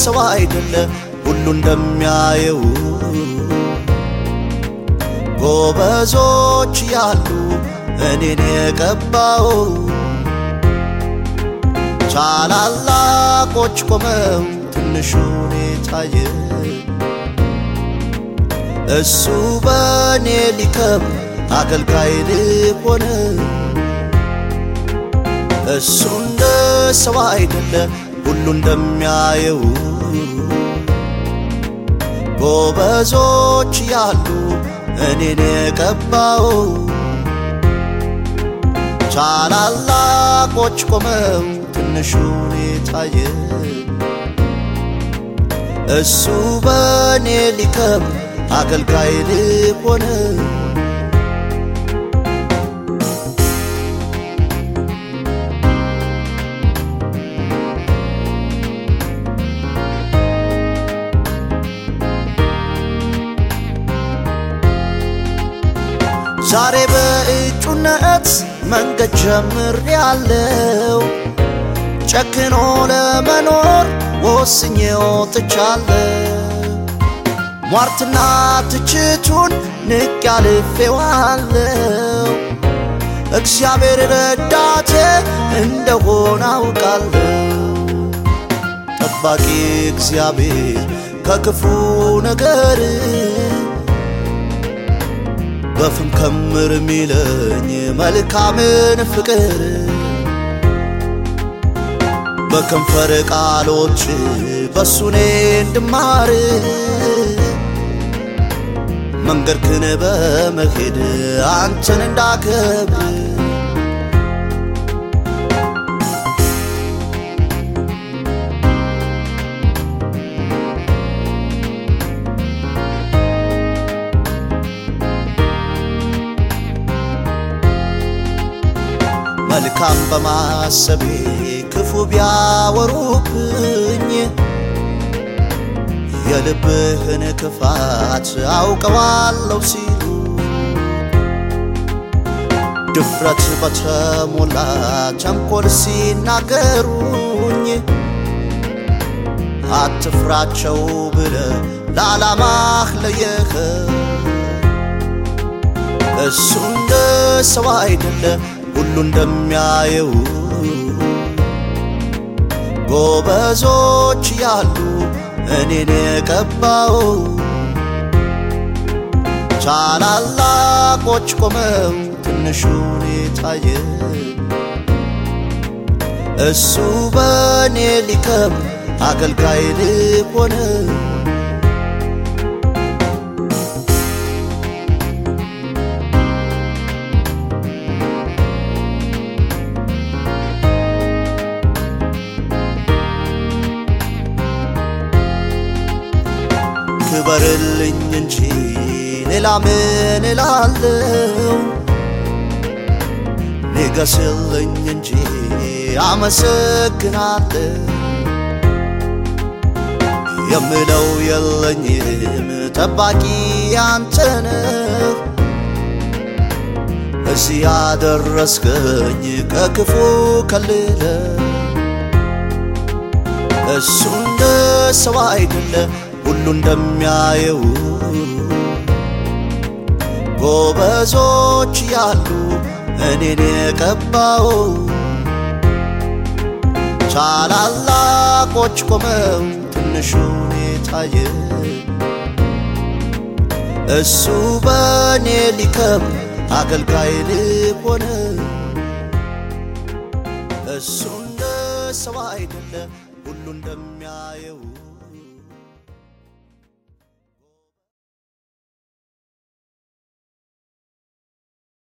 ሰው አይደለ ሁሉ እንደሚያየው። ጎበዞች ያሉ እኔን የቀባው ታላላቆች ቆመው ትንሹን የታየ። እሱ በእኔ ሊከብር አገልጋይ ልሆነ እሱ እንደ ሰው አይደለ ሁሉ እንደሚያየው ጎበዞች ያሉ እኔን የቀባው ታላላቆች ቆመው ትንሹን የታየ እሱ በእኔ ሊከብር አገልጋይ ልሆነ ዛሬ በእጩነት መንገድ ጀምር ያለው ጨክኖ ለመኖር ወስኜ ወጥቻለሁ። ሟርትና ትችቱን ንቅ ያልፌዋለሁ። እግዚአብሔር ረዳቴ እንደሆነ አውቃለሁ። ጠባቂ እግዚአብሔር ከክፉ ነገር በፍም ከምር ሚለኝ መልካምን ፍቅር። በከንፈር ቃሎች በሱኔ እንድማር። መንገድክን በመሄድ አንተን እንዳከብር መልካም በማሰቤ ክፉ ቢያወሩብኝ የልብህን ክፋት አውቀዋለሁ ሲሉ ድፍረት በተሞላ ተንኮል ሲናገሩኝ አትፍራቸው ብለ ለዓላማህ ለየህ። እሱ እንደ ሰው አይደለ ሁሉ እንደሚያየው ጎበዞች ያሉ እኔን የቀባው ታላላቆች ቆመው ትንሹን የታየ እሱ በእኔ ሊከብር አገልጋይ ልሆነ ክበርልኝ እንጂ ሌላ ምን እላለሁ? ንገስልኝ እንጂ አመሰግናለሁ። የምለው የለኝም ጠባቂ አንተነህ እዚህ ያደረስከኝ ከክፉ ከልለ እሱ እንደ ሰው አይደለ ሁሉ እንደሚያየው ጎበዞች ያሉ እኔን የቀባው ታላላቆች ቆመው ትንሹን የታየ እሱ በእኔ ሊከብር አገልጋይ ልሆነ እሱ እንደ ሰው አይደለ ሁሉ እንደሚያየው